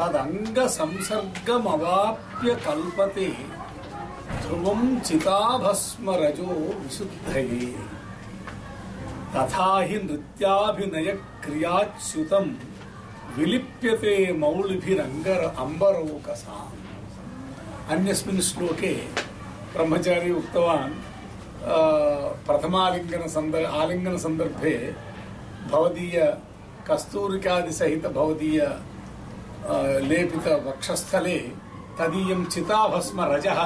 तदङ्गसंसर्गमवाप्य कल्पते ध्रुवं चिताभस्मरजो विशुद्धये। तथा हि नृत्याभिनयक्रियाच्युतं विलिप्यते मौलिभिरङ्गर अम्बरौकसाम्। अन्यस्मिन् श्लोके ब्रह्मचारी उक्तवान् अ, प्रथमालिङ्गन सन्दर् आलिङ्गन सन्दर्भे भवदीय भवदीय लेपित वक्षस्थले तदीयं चिताभस्म रजः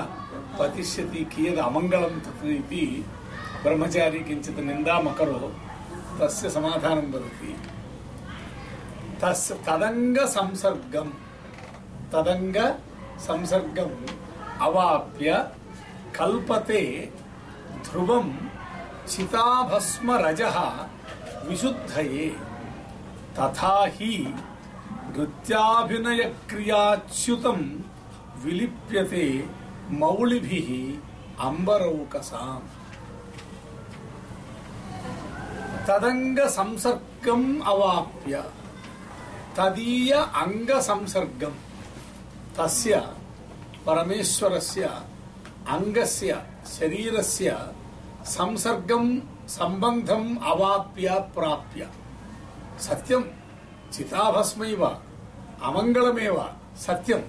पतिष्यति कियद् अमङ्गलं तत् इति ब्रह्मचारी किञ्चित् निन्दामकरो, तस्य समाधानं वदति। तस्य तदङ्गसंसर्गं तदङ्गसंसर्गम् अवाप्य कल्पते ध्रुवं चिताभस्मरजः विशुद्धये, तथा हि നൃത്യാഭിനയക്രിയാച്യുതം വിലിപ്യത്തെ മൗളിഭി അംബരൗകസാം. തദംഗ സംസർഗം അവാപ്യ. തദീയ അംഗ സംസർഗം തസ്യ പരമേശ്വരസ്യ അംഗസ്യ ശരീരസ്യ സംസർഗം സംബന്ധം അവാപ്യ പ്രാപ്യ. സത്യം. చితాభస్మైవ అమంగళమేవ సత్యం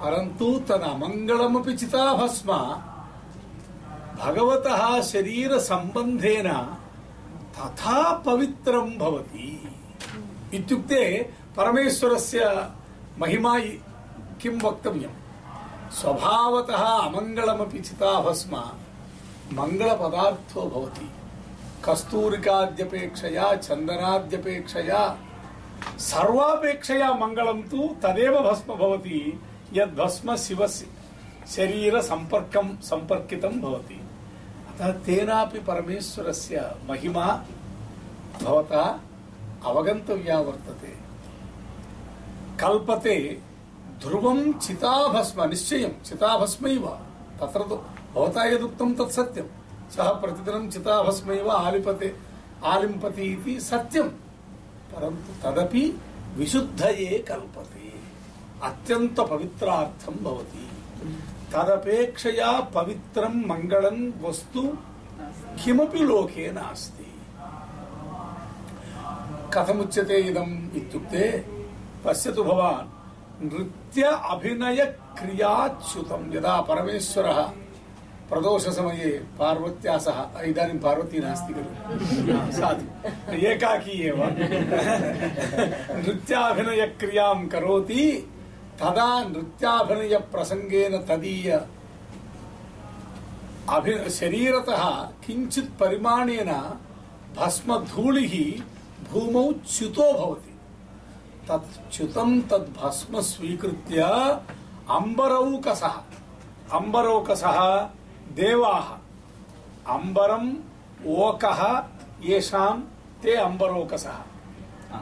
పరంతు తన అమంగళమపి చితాభస్మ భగవత శరీర సంబంధేన తథా పవిత్రం భవతి ఇత్యుక్తే పరమేశ్వరస్య మహిమా కిం వక్తవ్యం స్వభావత అమంగళమపి చితాభస్మ మంగళపదార్థో భవతి కస్తూరికాద్యపేక్షయా చందనాద్యపేక్షయా సర్వాపేక్షయా మంగళం తు తదేవ భస్మ భవతి యద్భస్మ శివ శరీర సంపర్కం సంపర్కితం భవతి. అత తేనాపి పరమేశ్వరస్య మహిమ భవత అవగంతవ్యా వర్తతే. కల్పతే ధ్రువం చితాభస్మ నిశ్చయం చితాభస్మైవ తత్ర భవత యదుక్తం తత్ సత్యం. సహ ప్రతిదినం చితాభస్మైవ ఆలిపతే ఆలింపతి ఇది సత్యం. పరంతు తదపి విశుద్ధయే కల్పతి. అత్యంత పవిత్రార్థం భవతి. తదపేక్షయా పవిత్రం మంగళం వస్తు కిమపి లోకే నాస్తి. కథముచ్యతే ఇదం ఇత్యుక్తే పశ్యతు భవాన్ నృత్య అభినయ క్రియాచ్యుతం. యదా పరమేశ్వర प्रदोषसमये पार्वत्या सह, इदानीं पार्वती नास्ति खलु। साधु। एकाकी एव। नृत्याभिनयक्रियाँ करोति, तदा नृत्याभिनयप्रसङ्गेन तदीय अभि, शरीरतः किञ्चित् परिमाणेन भस्मधूलिः भूमौ च्युतो भवति। तत् च्युतं तद् भस्म स्वीकृत्य अम्बरौकसः। अम्बरौकसः దేవాహ అంబరం ఓకః ఏషాం తే అంబరోకస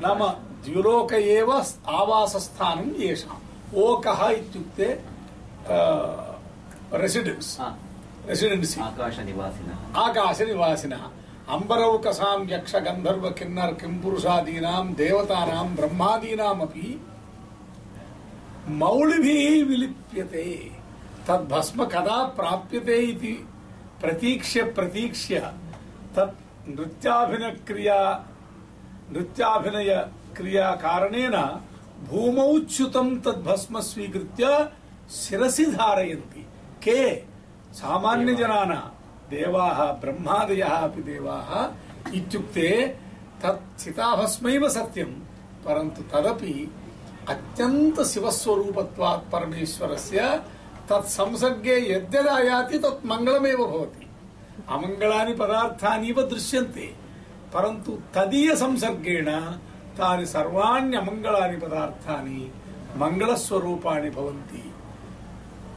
నామ ద్యులోక ఏవ ఆవాసస్థానం ఏషాం ఓకః ఇత్యుక్తే రెసిడెన్స్ రెసిడెన్సీ ఆకాశనివాసినः ఆకాశనివాసినः అంబరౌకసాం యక్ష గంధర్వ కిన్నర్ కింపురుషాదీనాం దేవతానాం బ్రహ్మాదీనామపి మౌళిభిः విలిప్యతే तद् भस्म कदा प्राप्यते इति प्रतीक्ष्य प्रतीक्ष्य तत् नृत्याभिनक्रिया नृत्याभिनय क्रिया कारणेन भूमौ च्युतं तद् भस्म स्वीकृत्य शिरसि धारयन्ति। के? सामान्यजनानां देवाः, ब्रह्मादयः अपि देवाः इत्युक्ते तत् चिताभस्मैव सत्यं, परन्तु तदपि अत्यन्त తత్సంసర్గే సంసర్గే తత్ మంగళమేవ భవతి. అమంగళాని పదార్థానీవ దృశ్యంతే. పరంతు తదీయ సంసర్గేణ తాని సర్వాణ్యమంగళాని పదార్థాన్ని మంగళస్వరూపాన్ని భవంతి.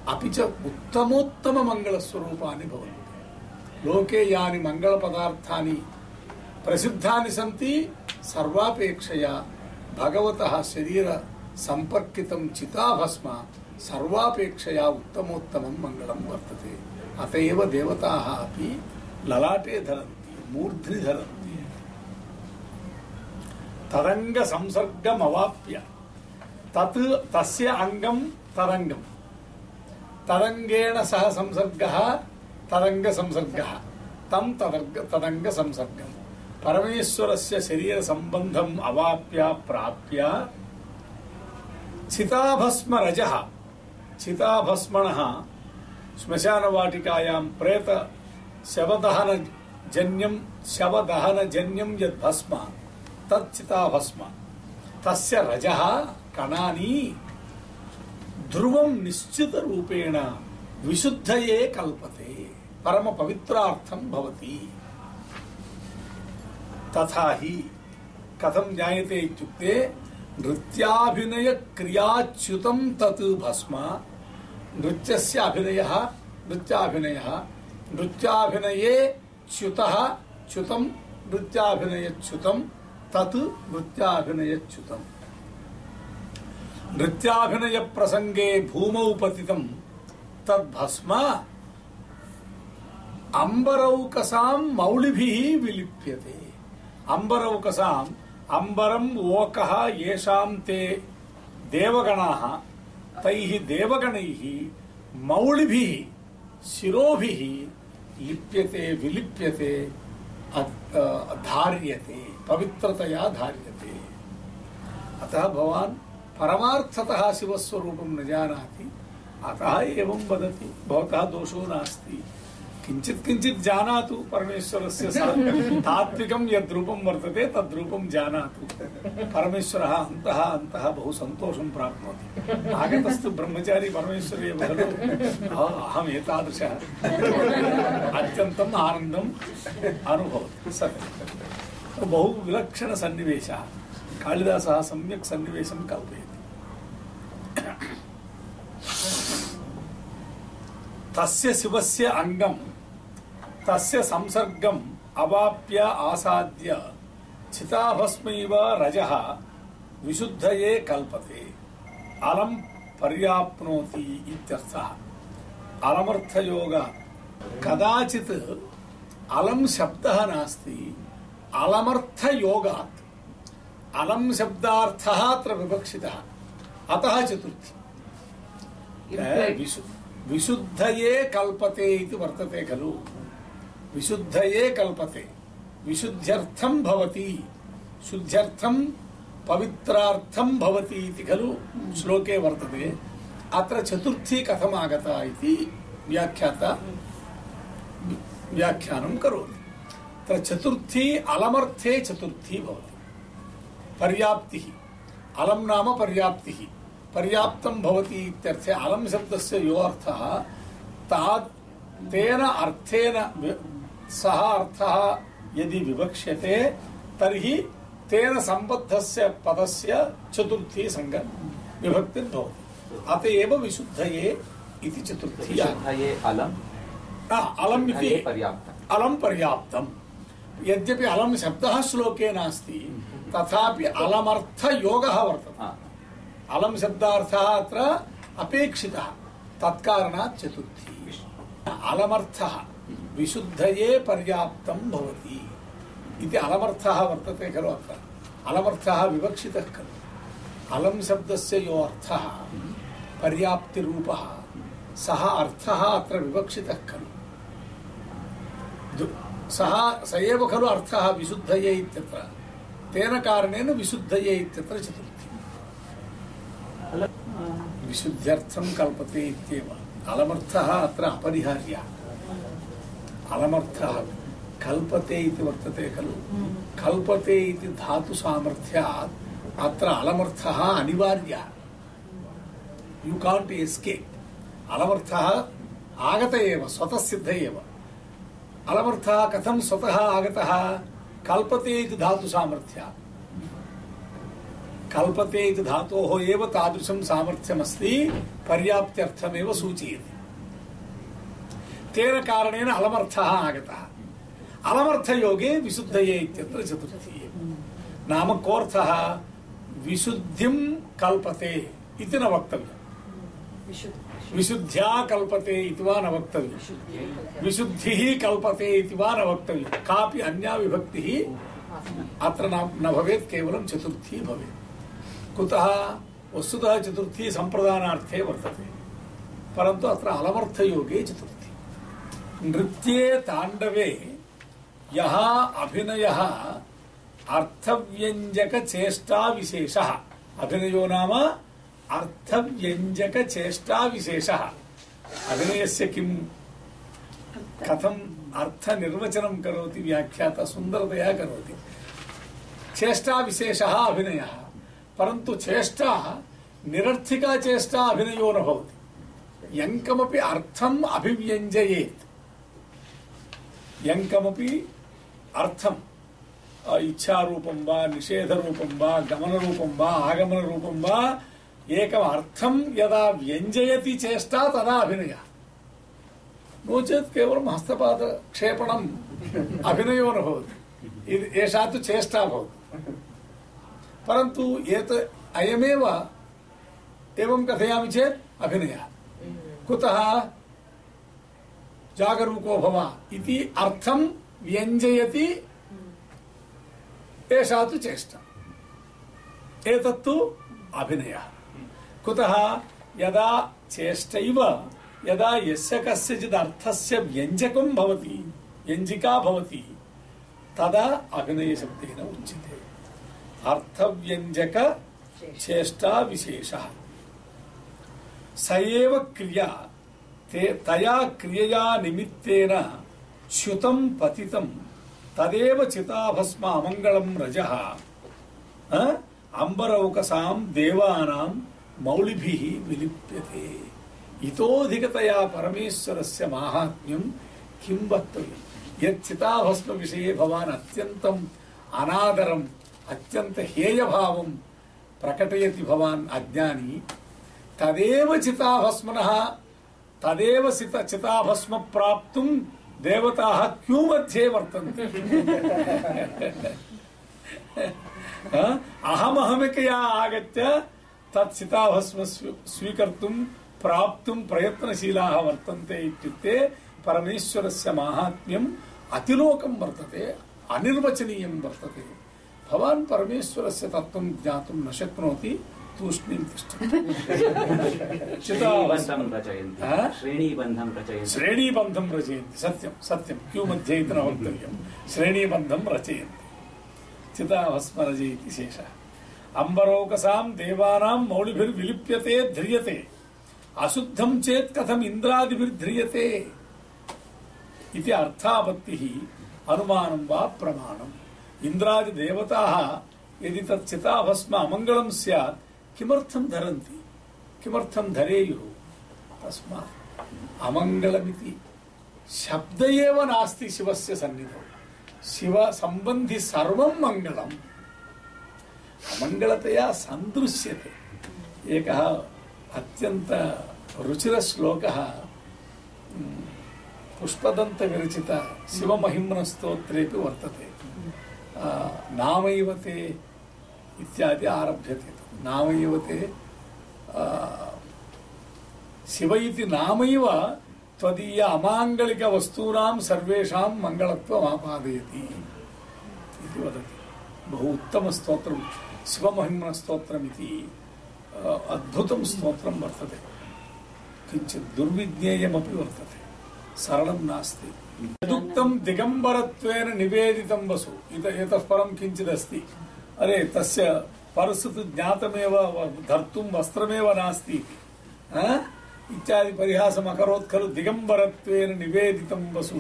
అపి చ ఉత్తమోత్తమ మంగళస్వరూపాన్ని భవంతి. లోకే యాని మంగళ పదార్థాన్ని ప్రసిద్ధాన్ని సంతి సర్వాపేక్షయా భగవత శరీర సంపర్కితం చితాభస్మ. सर्वापेक्षया उत्तमोत्तमं मङ्गलं वर्तते। अत एव देवताः अपि ललाटे धरन्ति मूर्ध्नि धरन्ति। तरङ्गसंसर्गमवाप्य तत् तस्य अङ्गं तरङ्गं तरङ्गेण सह संसर्गः तरङ्गसंसर्गः। तं तदर्ग तदङ्गसंसर्गम् परमेश्वरस्य शरीरसम्बन्धम् अवाप्य प्राप्य चिताभस्मरजः चिताभस्मणः श्मशानवाटिकायां प्रेत शवदहनजन्यं शवदहनजन्यं यद् भस्म, तत् चिताभस्म तस्य रजः कणानि। ध्रुवं निश्चितरूपेण विशुद्धये कल्पते, परमपवित्रार्थं भवति। तथा हि कथं ज्ञायते इत्युक्ते नृत्याभिनयक्रियाच्युतं तत् भस्म। नृत्यस्य अभिनयः नृत्याभिनयः, नृत्याभिनये च्युतः च्युतं नृत्याभिनयच्युतं तत् नृत्याभिनयच्युतम्। नृत्याभिनयप्रसङ्गे भूमौ पतितं तद्भस्म अम्बरौकसां मौलिभिः विलिप्यते। अम्बरौकसाम् अम्बरम् ओकः येषां ते देवगणाः, तैः देवगणैः मौलिभिः शिरोभिः लिप्यते, विलिप्यते धार्यते, पवित्रतया धार्यते। अतः भवान् परमार्थतः शिवस्वरूपं न जानाति, अतः एवं वदति, भवतः दोषो नास्ति। किञ्चित् किञ्चित् जानातु परमेश्वरस्य तात्विकं यद्रूपं वर्तते तद्रूपं जानातु। परमेश्वरः अन्तः अन्तः बहु सन्तोषं प्राप्नोति। आगतस्तु ब्रह्मचारी परमेश्वरे एव खलु? अहम् एतादृशः। अत्यन्तम् आनन्दम् अनुभवति सत्यं बहु विलक्षणसन्निवेशः। कालिदासः सम्यक् सन्निवेशं कल्पयति। तस्य शिवस्य अङ्गं తస్య సంసర్గం అవాప్య ఆసాద్య. చితాభస్మైవ రజ. విశుద్ధయే కల్పతే. అలం పర్యాప్నోతి ఇత్యర్థ. అలమర్థయోగ. కదాచిత్ అలం శబ్ద నాస్తి. అలమర్థయోగాత్. అలం శబ్దార్థ అత్ర వివక్షిత. అత చతుర్థి. విశుద్ధయే కల్పతే ఇది వర్తతే ఖలు. विशुद्धये कल्पते। विशुद्ध्यर्थं भवति। शुद्ध्यर्थं पवित्रार्थं भवति इति खलु श्लोके वर्तते। अत्र चतुर्थी कथम् आगता इति व्याख्याता व्याख्यानं करोति। तत्र चतुर्थी अलमर्थे चतुर्थी भवति। पर्याप्तिः। अलं नाम पर्याप्तिः। पर्याप्तं भवति इत्यर्थे अलं शब्दस्य यो अर्थः ताद् तेन अर्थेन सः अर्थः यदि विवक्ष्यते तर्हि तेन सम्बद्धस्य पदस्य चतुर्थी सङ्ग विभक्तिर्भवति अत एव विशुद्धये इति चतुर्थी अलम्। अलम् इति पर्याप्तम्। अलं पर्याप्तम्। यद्यपि अलं शब्दः श्लोके नास्ति तथापि अलमर्थयोगः वर्तते। अलम शब्दार्थः अत्र अपेक्षितः तत्कारणात् चतुर्थी। अलमर्थः। विशुद्धये पर्याप्तं भवति इति अलमर्थः वर्तते खलु अत्र। अलमर्थः विवक्षितः खलु। अलं शब्दस्य यो अर्थः पर्याप्तिरूपः सः अर्थः अत्र विवक्षितः खलु। सः स एव खलु अर्थः विशुद्धये इत्यत्र। तेन कारणेन विशुद्धये इत्यत्र चतुर्थी। विशुद्ध्यर्थं कल्पते इत्येव। अलमर्थः अत्र अपरिहार्यः। अलमर्थः कल्पते वर्तते खलु। कल्पते इति धातुसामर्थ्यात्। अत्र अलमर्थः अनिवार्यः। यु आगत एव, स्वतः सिद्ध एव। अलमर्थः स्वतः आगतः? कल्पते इति धातुसामर्थ्यात्। कल्पते धातोः एव तादृशं सामर्थ्यमस्ति। पर्याप्त्यर्थमेव सूचयति। तेन कारणेन अलमर्थः आगतः। अलमर्थयोगे विशुद्धये इत्यत्र चतुर्थी। नाम कोऽर्थः? विशुद्धिं कल्पते इति न वक्तव्यम्। विशुद्ध्या कल्पते इति वा न वक्तव्यम्। विशुद्धिः कल्पते इति वा न वक्तव्यम्। कापि अन्या विभक्तिः अत्र न भवेत्, केवलं चतुर्थी भवेत्। कुतः? वस्तुतः चतुर्थी सम्प्रदानार्थे वर्तते। परन्तु अत्र अलमर्थयोगे चतुर्थी। నృత్యే తాండవే యహా అభినయ అర్థవ్యంజక చేష్టా విశేష అభినయో నామ అర్థవ్యంజక చేష్టా విశేష అభినయస్య కిం కథం అర్థ నిర్వచనం కరోతి వ్యాఖ్యాత సుందరతయా కరోతి చేష్టా విశేష అభినయ పరంతు చేష్ట నిరర్థికా చేష్టా అభినయో నభవతి ఎంకమపి అర్థం అభివ్యంజయేత్ ఎంకమపి అర్థం. ఇచ్చారూపం వా నిషేధ రూపం వా గమన రూపం వా ఆగమన రూపం వా ఏకం అర్థం యదా వ్యంజయతి చేష్టా తదా అభినయ. నో చేత్ కేవలం హస్తపాద క్షేపణం అభినయో భవతి ఇది ఏషాత్ చేష్టా భవతి. పరంతు ఏత అయమేవ ఏవం కథయామి చేత్ అభినయ. కుతః జాగరూకో భవ ఇది అర్థం వ్యంజయతి ఏషాతు చేష్ట ఏతత్తు అభినయ కుత యదా చేష్టైవ యదా యస్య కస్యచిద్ అర్థస్య వ్యంజకం భవతి వ్యంజికా భవతి తదా అభినయ శబ్దేన ఉచ్యతే అర్థవ్యంజక చేష్టా విశేష సయేవ క్రియా ते तया क्रियया निमित्तेन च्युतं पतितं, तदेव चिताभस्म अमङ्गलं रजः? अम्बरौकसां देवानां मौलिभिः विलिप्यते। इतोऽधिकतया परमेश्वरस्य माहात्म्यं किं वक्तव्यं यत् चिताभस्मविषये भवान् अत्यन्तम् अनादरम् अत्यन्तहेयभावं प्रकटयति भवान् अज्ञानी। तदेव चिताभस्मनः తదేవ సిత చితాభస్మ ప్రాప్తు దేవతా క్యూ మధ్యే వర్తన్ అహమహమికయా ఆగత్య తత్ సితాభస్మ స్వీకర్తుం ప్రాప్తుం ప్రయత్నశీలాः వర్తంతే ఇత్యుక్తే పరమేశ్వరస్య మాహాత్మ్యం అతిలోకం వర్తతే అనిర్వచనీయం వర్తతే. భవాన్ పరమేశ్వరస్య తత్వం జ్ఞాతుం న శక్నోతి तूष्णीं तिष्ठति चिताभस्म श्रेणीबन्धं रचयन्ति हा? श्रेणीबन्धं रचयन्ति श्रेणीबन्धं रचयन्ति सत्यं सत्यं क्यू मध्ये इति न वक्तव्यं श्रेणीबन्धं रचयन्ति चिताभस्म रचयति शेषः अम्बरौकसां देवानां मौलिभिर्विलिप्यते ध्रियते अशुद्धं चेत् कथम् इन्द्रादिभिर्ध्रियते इति अर्थापत्तिः अनुमानं वा प्रमाणम् इन्द्रादिदेवताः यदि तत् चिताभस्म अमङ्गलं स्यात् కిమర్థం ధరంతి కిమర్థం ధరేయు తస్మా అమంగళమితి శబ్ద ఏవ నాస్తి శివస్య సన్నిధి శివ సంబంధి సర్వం మంగళం అమంగళతయా సందృశ్యతే ఏక అత్యంత రుచిర శ్లోక పుష్పదంత విరచిత శివమహిమ్న స్తోత్రేపి వర్తతే నామైవతే ఇత్యాది ఆరభ్యతే. నామయవతే శివ ఇది నామైవ త్వదీయ అమాంగళిక వస్తూనాం సర్వేషాం మంగళత్వం ఆపాదయతి. ఇది వదతి. బహు ఉత్తమ స్తోత్రం శివమహిమ స్తోత్రం ఇది అద్భుతం స్తోత్రం వర్తతే. కించిత్ దుర్విజ్ఞేయమపి వర్తతే. సరళం నాస్తి. యదుక్తం దిగంబరత్వేన నివేదితం వసు. ఇత ఇతఃపరం కించిదస్తి. అరే తస్య పరసుతు జ్ఞాతమేవ ధర్తుం వస్త్రమేవ నాస్తి. ఇత్యాది పరిహాసం అకరోత్ ఖలు దిగంబరత్వేన నివేదితం వసు.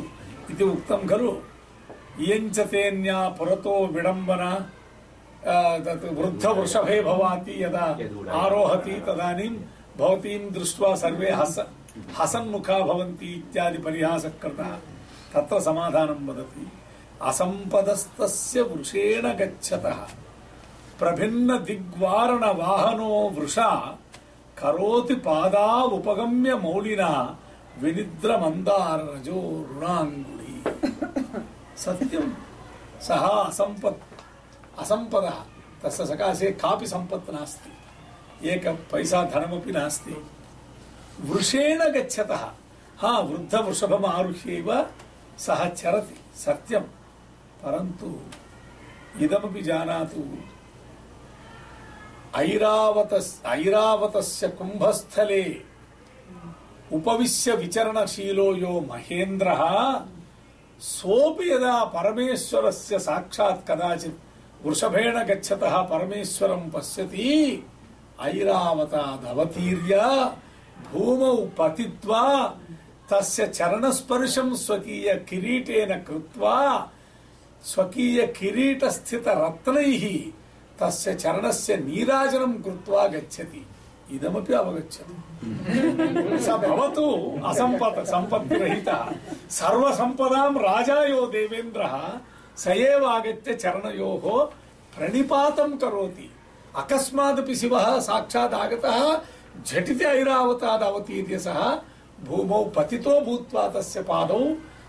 ఇది ఉక్తం ఖలు ఇయంచతేన్యా పురతో విడంబన వృద్ధ వృషభే భవాతి యదా ఆరోహతి తదానీం భవతీం దృష్ట్వా సర్వే హస హసన్ముఖా భవంతి ఇత్యాది పరిహాసకృత తత్ర సమాధానం వదతి. అసంపదస్తస్య వృషేణ గచ్చతః. ప్రభిన్న దిగ్వారణ వాహనో వృష కరోతి పాదా ఉపగమ్య మౌలిన వినిద్ర మందారజో రుణాంగుడి. సత్యం. సహా అసంపత్ అసంపద. తస్య సకాశే కాపి సంపత్ నాస్తి. ఏక పైసా ధనమపి నాస్తి. వృషేణ గచ్చత. హా వృద్ధ వృషభం ఆరుహ్యవ సహ చరతి. సత్యం. పరంతు. ఇదమపి జానాతు. ఐరావత ఐరావతస్య కుంభస్థలే. ఉపవిశ్య విచరణశీలో యో మహేంద్ర. సోపి యదా పరమేశ్వరస్య సాక్షాత్ కదాచిత్ వృషభేణ గచ్చత పరమేశ్వరం పశ్యతి. ఐరావత ధవతీర్య భూమౌ పతిత్వా. తస్య చరణస్పర్శం స్వకీయ కిరీటేన కృత్వా. స్వకీయ కిరీటస్థిత రత్నైః किरीटेन कृत्वा स्वकीय किरीटस्थित रत्नैः तस्य चरणस्य नीराजनं कृत्वा गच्छति इदमपि अवगच्छति स भवतु असम्पत् सम्पत्तिरहितः सर्वसम्पदां राजा यो देवेन्द्रः स एव आगत्य चरणयोः प्रणिपातं करोति अकस्मादपि शिवः साक्षात् आगतः झटिति ऐरावताद् अवतीर्य सः भूमौ पतितो भूत्वा तस्य पादौ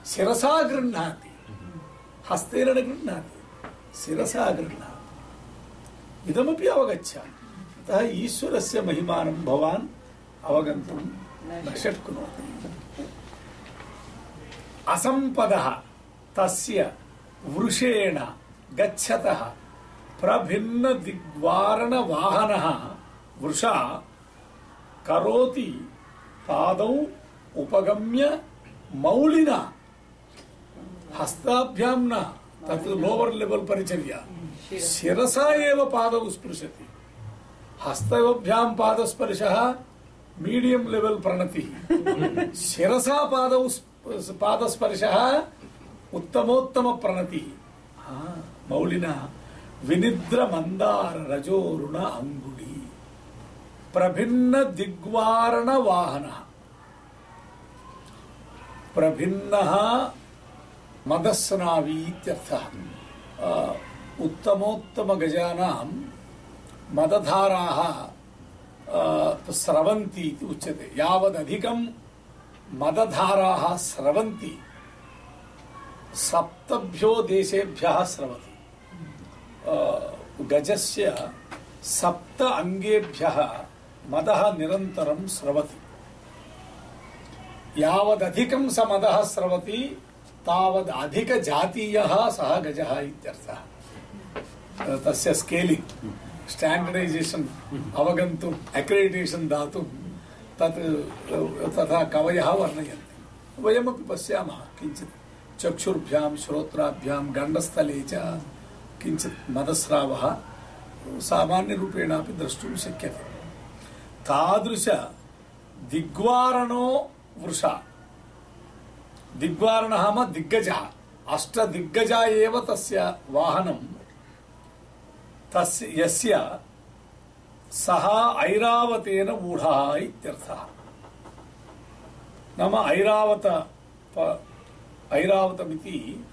शिरसा गृह्णाति हस्तेन न गृह्णाति शिरसा गृह्णाति इदमपि अवगच्छ अतः ईश्वरस्य महिमानं भवान् अवगन्तुं न शक्नोति। असम्पदः तस्य वृषेण गच्छतः प्रभिन्न दिग्वारण वाहनः वृषा करोति पादौ उपगम्य मौलिना। हस्ताभ्यां न, तत् लोवर् लेवल् परिचर्या। एव पादौ स्पृशति हस्तयोभ्यां पादस्पर्शः मीडियं लेवल् प्रणतिः। शिरसा पादौ स्प- पादस्पर्शः उत्तमोत्तम प्रणतिः मौलिना विनिद्र मन्दार रजोरुण अङ्गुली प्रभिन्न दिग्वारण वाहनः प्रभिन्नः मदस्नावी इत्यर्थः उत्तमोत्तमगजानां मदधाराः स्रवन्ति इति उच्यते। यावदधिकं मदधाराः स्रवन्ति। सप्तभ्यो देशेभ्यः स्रवति। गजस्य सप्त अङ्गेभ्यः मदः निरन्तरं स्रवति। यावदधिकं स मदः स्रवति तावद् अधिकजातीयः सः गजः इत्यर्थः। తస్య స్కేలింగ్ స్టాండర్డైజేషన్ అవగంతు అక్రెడిటేషన్ దాతు తత్ తథా కవయ వర్ణయంతి వయమపి పశ్యామः కించిత్ చక్షుర్భ్యాం శ్రోత్రాభ్యాం గండస్థలే చ కించిత్ సామాన్య సామాన్యరూపేణాపి ద్రష్టుం శక్యతే తాదృశ దిగ్వారణో వృష దిగ్వారణ దిగ్గజ అష్టదిగ్గజ ఏవ తస్య వాహనం तस्य यस्य सः ऐरावतेन ऊढः इत्यर्थः। नाम ऐरावत ऐरावतमिति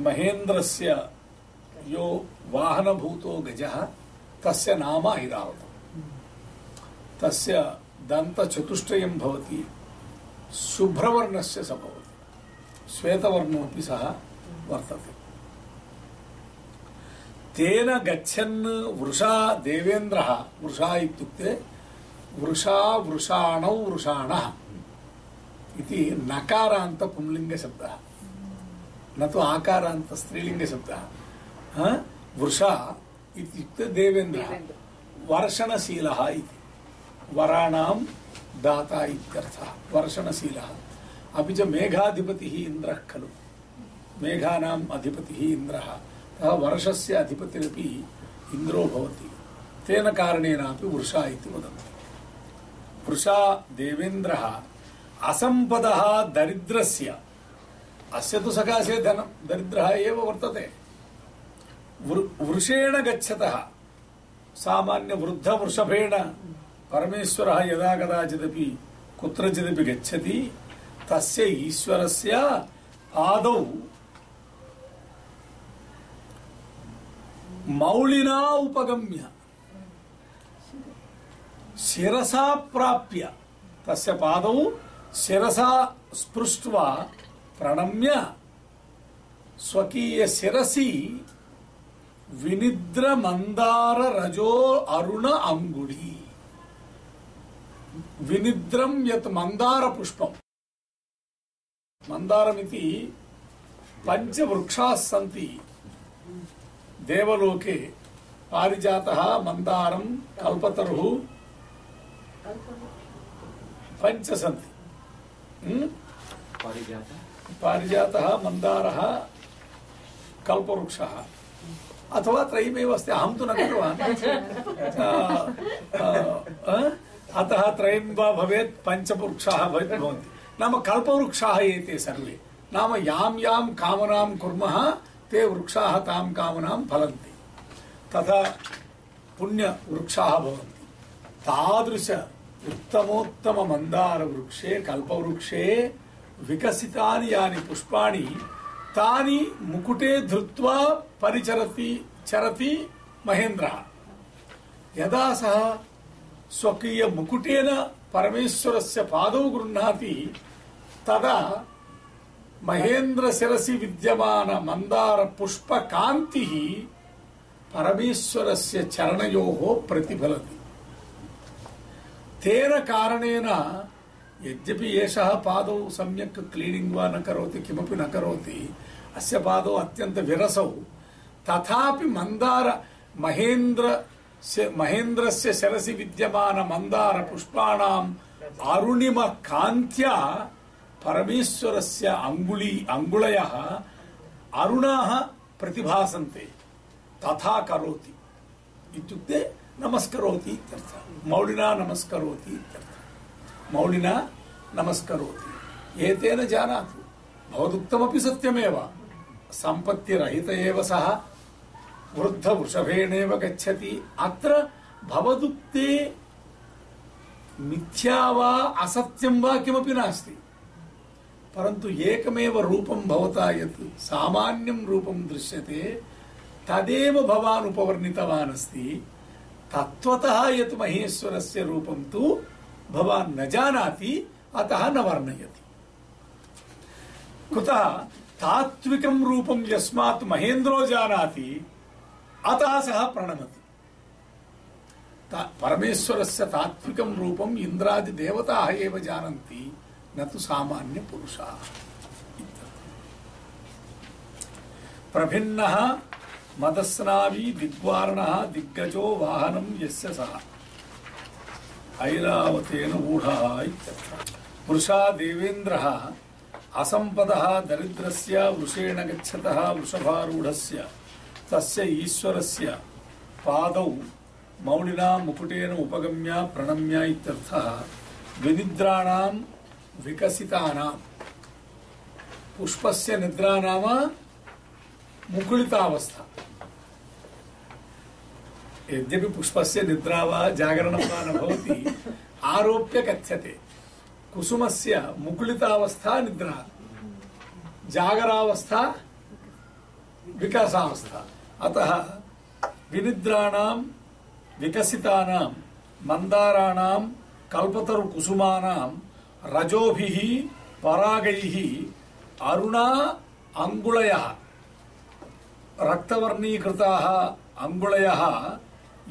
महेन्द्रस्य यो वाहनभूतो गजः, तस्य नाम ऐरावतम्। तस्य दन्तचतुष्टयं भवति, शुभ्रवर्णस्य स भवति। श्वेतवर्णोऽपि सः वर्तते। ತೇನ ಗಚ್ಚನ್ ವೃಷಾ ದೇವೇಂದ್ರ. ವೃಷಾ ಇತ್ಯುಕ್ತೆ ವೃಷಾ ವೃಷಾಣೌ ವೃಷಾಣ. ಇತಿ ನಕಾರ ಅಂತ ಪುಂಲಿಂಗ ಶಬ್ದ. ನತು ಆಕಾರ ಅಂತ ಸ್ತ್ರೀಲಿಂಗ ಶಬ್ದ. ವೃಷ ಇತ್ಯುಕ್ತೆ ದೇವೇಂದ್ರ. ವರ್ಷಣಶೀಲ ಇತಿ. ವರಾಣಾಂ ದಾತ ಇತ್ಯರ್ಥ. ವರ್ಷಣಶೀಲ. ಅಪಿ ಚ ಮೇಘಾಧಿಪತಿ ಇಂದ್ರ ಖಲು. ಮೇಘಾನಾಂ ಅಧಿಪತಿ ಇಂದ್ರ. अतः वर्षस्य अधिपतिरपि इन्द्रो भवति तेन कारणेनापि वृषा इति वदन्ति वृषा देवेन्द्रः असम्पदः दरिद्रस्य अस्य तु सकाशे धनं दरिद्रः एव वर्तते वृ- वृषेण गच्छतः सामान्यवृद्धवृषभेण परमेश्वरः यदा कदाचिदपि कुत्रचिदपि गच्छति तस्य ईश्वरस्य आदौ మౌళినా ఉపగమ్య. శిరసా ప్రాప్య. తస్య పాదౌ శిరసా స్పృష్ట ప్రణమ్య. స్వకీయ శిరసి వినిద్ర మందార రజో అరుణ అంగుడి. వినిద్రం యత్ మందార పుష్పం. మందారమితి పంచవృక్షాస్ సంతి देवलोके पारिजातः मन्दारं कल्पतरुः पञ्च सन्ति हम्म? पारिजातः? मन्दारः कल्पवृक्षः। अथवा त्रयमेव अस्ति अहं तु न कृतवान्। आ, अतः त्रयं वा भवेत् पञ्चवृक्षाः भवन्ति। नाम कल्पवृक्षाः एते सर्वे। नाम यां यां कामनां कुर्मः ते వృక్షాః తాం కామనాం ఫలంతి తథా పుణ్యవృక్షాः భవంతి తాదృశ ఉత్తమోత్తమ మందార వృక్షే కల్పవృక్షే వికసితాని యాని పుష్పాణి తాని ముకుటే ధృత్వా పరిచరతి చరతి మహేంద్ర యదా సహ స్వకీయ ముకుటేన పరమేశ్వరస్య పాదౌ గృహ్ణాతి తదా महेन्द्र शिरसि विद्यमान मन्दार पुष्प कान्तिः परमेश्वरस्य चरणयोः प्रतिफलति। तेन कारणेन यद्यपि एषः पादौ सम्यक् क्लीनिङ्ग् वा न करोति, किमपि न करोति, अस्य पादौ अत्यन्त विरसौ, तथापि मन्दार महेन्द्र महेन्द्रस्य शिरसि विद्यमान मन्दार पुष्पाणाम् अरुणिम कान्त्या परमेश्वरस्य अङ्गुली अङ्गुलयः अरुणाः प्रतिभासन्ते। तथा करोति। इत्युक्ते नमस्करोति इत्यर्थः। मौलिना नमस्करोति इत्यर्थः। मौलिना नमस्करोति। एतेन जानातु। भवदुक्तमपि सत्यमेव। सम्पत्तिरहित एव सः। वृद्धवृषभेणेव गच्छति। अत्र भवदुक्ते मिथ्या वा असत्यं वा किमपि नास्ति। परन्तु एकमेव रूपं भवता यत् सामान्यं रूपं दृश्यते तदेव भवान् उपवर्णितवान् अस्ति तत्त्वतः यत् महेश्वरस्य रूपं तु भवान् न जानाति अतः न वर्णयति कुतः तात्विकं रूपं यस्मात् महेन्द्रो जानाति अतः सः प्रणमति ता- परमेश्वरस्य तात्विकं रूपम् इन्द्रादिदेवताः एव जानन्ति न तु सामान्यपुरुषाः प्रभिन्नः मदस्नावी दिग्वारणः दिग्गजो वाहनं यस्य सः। ऐरावतेन इत्यर्थः वृषा देवेन्द्रः असम्पदः दरिद्रस्य, वृषेण गच्छतः, वृषभारूढस्य, तस्य ईश्वरस्य, पादौ, मौलिना मुकुटेन उपगम्य, प्रणम्य इत्यर्थः। विनिद्राणां विकसितानां, पुष्पस्य निद्रा नाम मुकुलितावस्था। यद्यपि पुष्पस्य निद्रा वा जागरणं वा न भवति, आरोप्य कथ्यते। कुसुमस्य मुकुलितावस्था, निद्रा। जागरावस्था, विकासावस्था। अतः विनिद्राणां, विकसितानां मन्दाराणां कल्पतरुकुसुमानां ரஜோபிகி பராகைகி அருணா அங்குலயா ரக்தவர்ணீகிருதாக அங்குலயா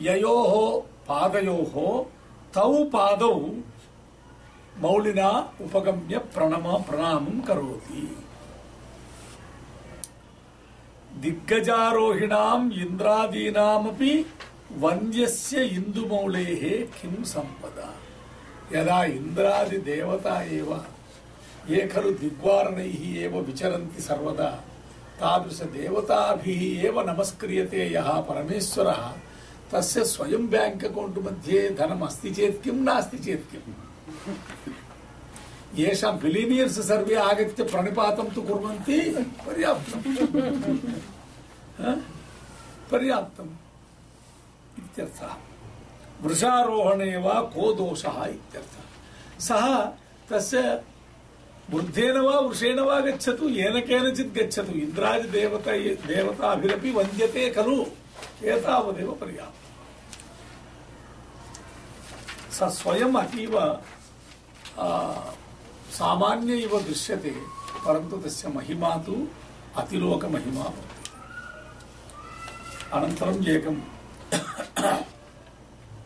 யயோஹோ பாதயோஹோ தௌ பாதௌ மௌலினா உபகமிய பிரணமா பிரணாமம் கரோதி திக்கஜாரோகிணாம் இந்திராதீனாமபி வந்தியஸ்ய இந்து மௌலேகே கிம் சம்பதா यदा इन्द्रादिदेवता एव, ये खलु दिग्वारणैः एव विचरन्ति सर्वदा। तादृशदेवताभिः एव नमस्क्रियते यः परमेश्वरः। तस्य स्वयं ब्याङ्क् अकौण्ट् मध्ये धनम् अस्ति चेत् किं, नास्ति चेत् किम् येषां बिलिनियर्स् सर्वे आगत्य प्रणिपातं तु कुर्वन्ति। पर्याप्तम् पर्याप्तम् इत्यर्थः। वृषारोहणे वा को दोषः इत्यर्थः। सः तस्य बुद्धेन वा वृषेण वा गच्छतु, येन केनचित् गच्छतु, इन्द्रादिदेवता, देवताभिरपि वन्द्यते खलु, एतावदेव पर्याप्तम्। स स्वयम् अतीव सामान्य इव दृश्यते, परन्तु तस्य महिमा तु अतिलोकमहिमा भवति। अनन्तरम् एकं